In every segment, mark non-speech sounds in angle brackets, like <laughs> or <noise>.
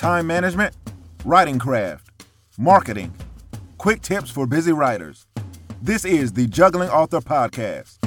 time management, writing craft, marketing, quick tips for busy writers. This is the Juggling Author Podcast.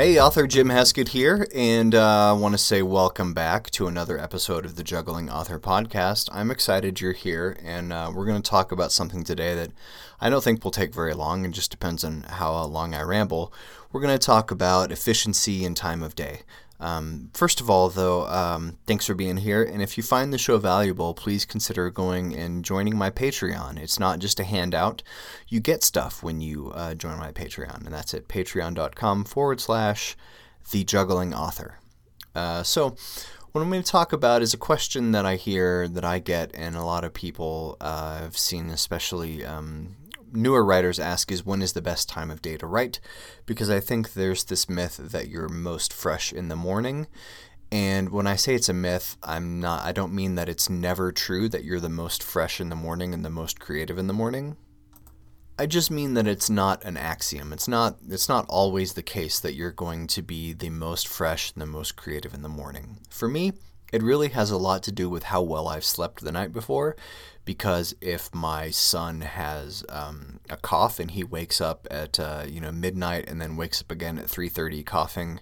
Hey, author Jim Heskett here, and uh, I want to say welcome back to another episode of the Juggling Author Podcast. I'm excited you're here, and uh, we're going to talk about something today that I don't think will take very long, and just depends on how long I ramble. We're going to talk about efficiency and time of day. Um, first of all, though, um, thanks for being here. And if you find the show valuable, please consider going and joining my Patreon. It's not just a handout, you get stuff when you uh, join my Patreon, and that's at patreon.com forward slash the juggling author. Uh, so, what I'm going to talk about is a question that I hear that I get, and a lot of people uh, have seen, especially um, newer writers ask is when is the best time of day to write? Because I think there's this myth that you're most fresh in the morning. And when I say it's a myth, I'm not I don't mean that it's never true that you're the most fresh in the morning and the most creative in the morning. I just mean that it's not an axiom. It's not it's not always the case that you're going to be the most fresh and the most creative in the morning. For me, it really has a lot to do with how well I've slept the night before because if my son has um, a cough and he wakes up at uh, you know midnight and then wakes up again at 3:30 coughing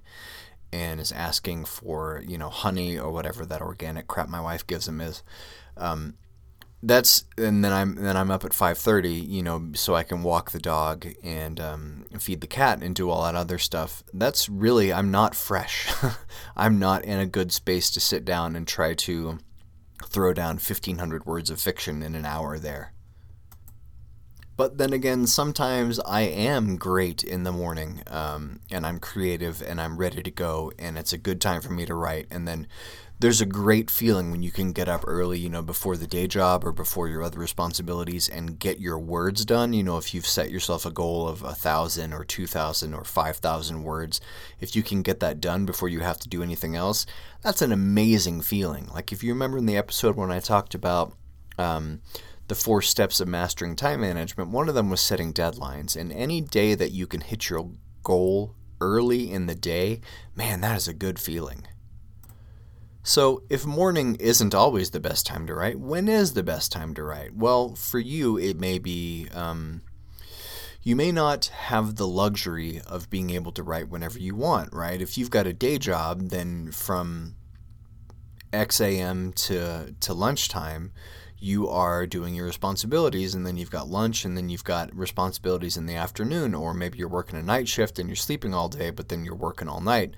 and is asking for you know honey or whatever that organic crap my wife gives him is um, that's and then I'm then I'm up at 5:30 you know so I can walk the dog and um, feed the cat and do all that other stuff that's really I'm not fresh <laughs> I'm not in a good space to sit down and try to throw down 1500 words of fiction in an hour there. But then again, sometimes I am great in the morning um, and I'm creative and I'm ready to go and it's a good time for me to write. And then there's a great feeling when you can get up early, you know, before the day job or before your other responsibilities and get your words done. You know, if you've set yourself a goal of a thousand or two thousand or five thousand words, if you can get that done before you have to do anything else, that's an amazing feeling. Like if you remember in the episode when I talked about um, the four steps of mastering time management, one of them was setting deadlines. And any day that you can hit your goal early in the day, man, that is a good feeling. So, if morning isn't always the best time to write, when is the best time to write? Well, for you, it may be um, you may not have the luxury of being able to write whenever you want, right? If you've got a day job, then from X a.m. to, to lunchtime, you are doing your responsibilities, and then you've got lunch, and then you've got responsibilities in the afternoon, or maybe you're working a night shift and you're sleeping all day, but then you're working all night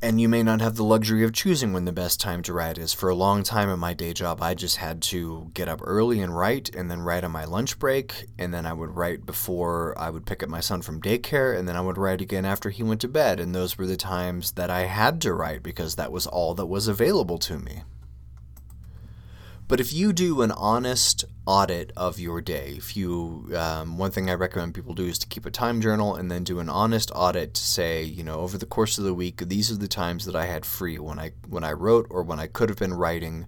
and you may not have the luxury of choosing when the best time to write is. For a long time in my day job, I just had to get up early and write, and then write on my lunch break, and then I would write before I would pick up my son from daycare, and then I would write again after he went to bed. And those were the times that I had to write because that was all that was available to me. But if you do an honest audit of your day, if you, um, one thing I recommend people do is to keep a time journal and then do an honest audit to say, you know, over the course of the week, these are the times that I had free when I when I wrote or when I could have been writing,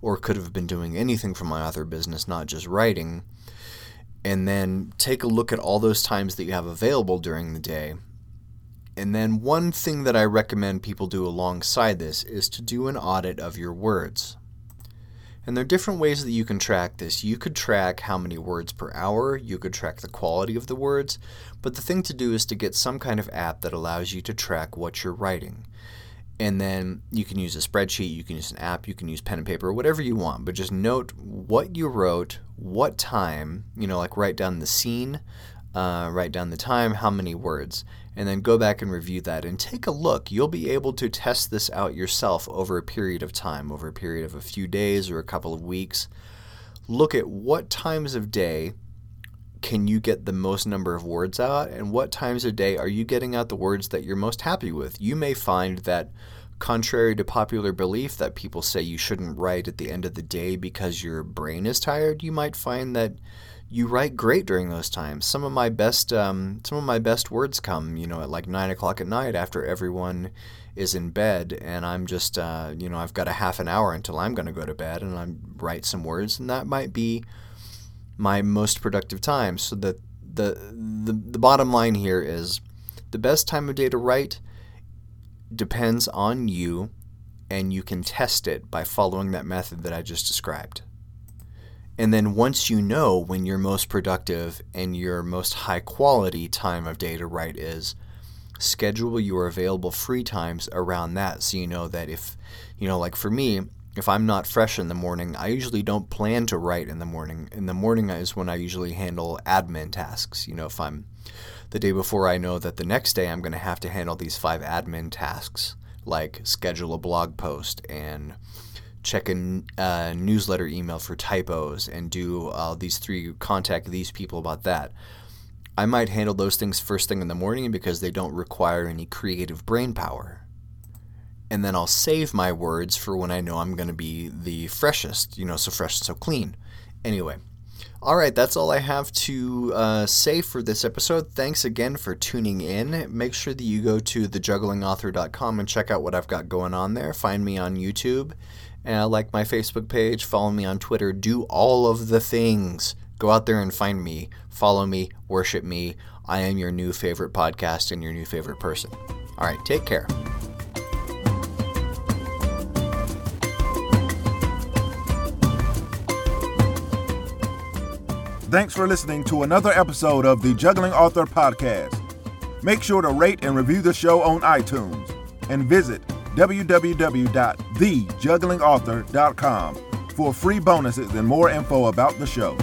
or could have been doing anything for my author business, not just writing. And then take a look at all those times that you have available during the day. And then one thing that I recommend people do alongside this is to do an audit of your words. And there are different ways that you can track this. You could track how many words per hour, you could track the quality of the words, but the thing to do is to get some kind of app that allows you to track what you're writing. And then you can use a spreadsheet, you can use an app, you can use pen and paper, whatever you want, but just note what you wrote, what time, you know, like write down the scene, uh, write down the time, how many words, and then go back and review that and take a look. You'll be able to test this out yourself over a period of time, over a period of a few days or a couple of weeks. Look at what times of day can you get the most number of words out, and what times of day are you getting out the words that you're most happy with. You may find that contrary to popular belief that people say you shouldn't write at the end of the day because your brain is tired, you might find that you write great during those times. Some of my best, um, some of my best words come, you know, at like nine o'clock at night after everyone is in bed, and I'm just, uh, you know, I've got a half an hour until I'm going to go to bed, and I write some words, and that might be my most productive time. So the, the the bottom line here is the best time of day to write depends on you and you can test it by following that method that I just described. And then once you know when your most productive and your most high quality time of day to write is, schedule your available free times around that so you know that if, you know, like for me, if I'm not fresh in the morning, I usually don't plan to write in the morning. In the morning is when I usually handle admin tasks. You know, if I'm the day before I know that the next day I'm going to have to handle these five admin tasks, like schedule a blog post and check a uh, newsletter email for typos and do uh, these three, contact these people about that. I might handle those things first thing in the morning because they don't require any creative brain power. And then I'll save my words for when I know I'm going to be the freshest, you know, so fresh and so clean. Anyway, all right, that's all I have to uh, say for this episode. Thanks again for tuning in. Make sure that you go to thejugglingauthor.com and check out what I've got going on there. Find me on YouTube, like my Facebook page, follow me on Twitter, do all of the things. Go out there and find me, follow me, worship me. I am your new favorite podcast and your new favorite person. All right, take care. Thanks for listening to another episode of the Juggling Author Podcast. Make sure to rate and review the show on iTunes and visit www.thejugglingauthor.com for free bonuses and more info about the show.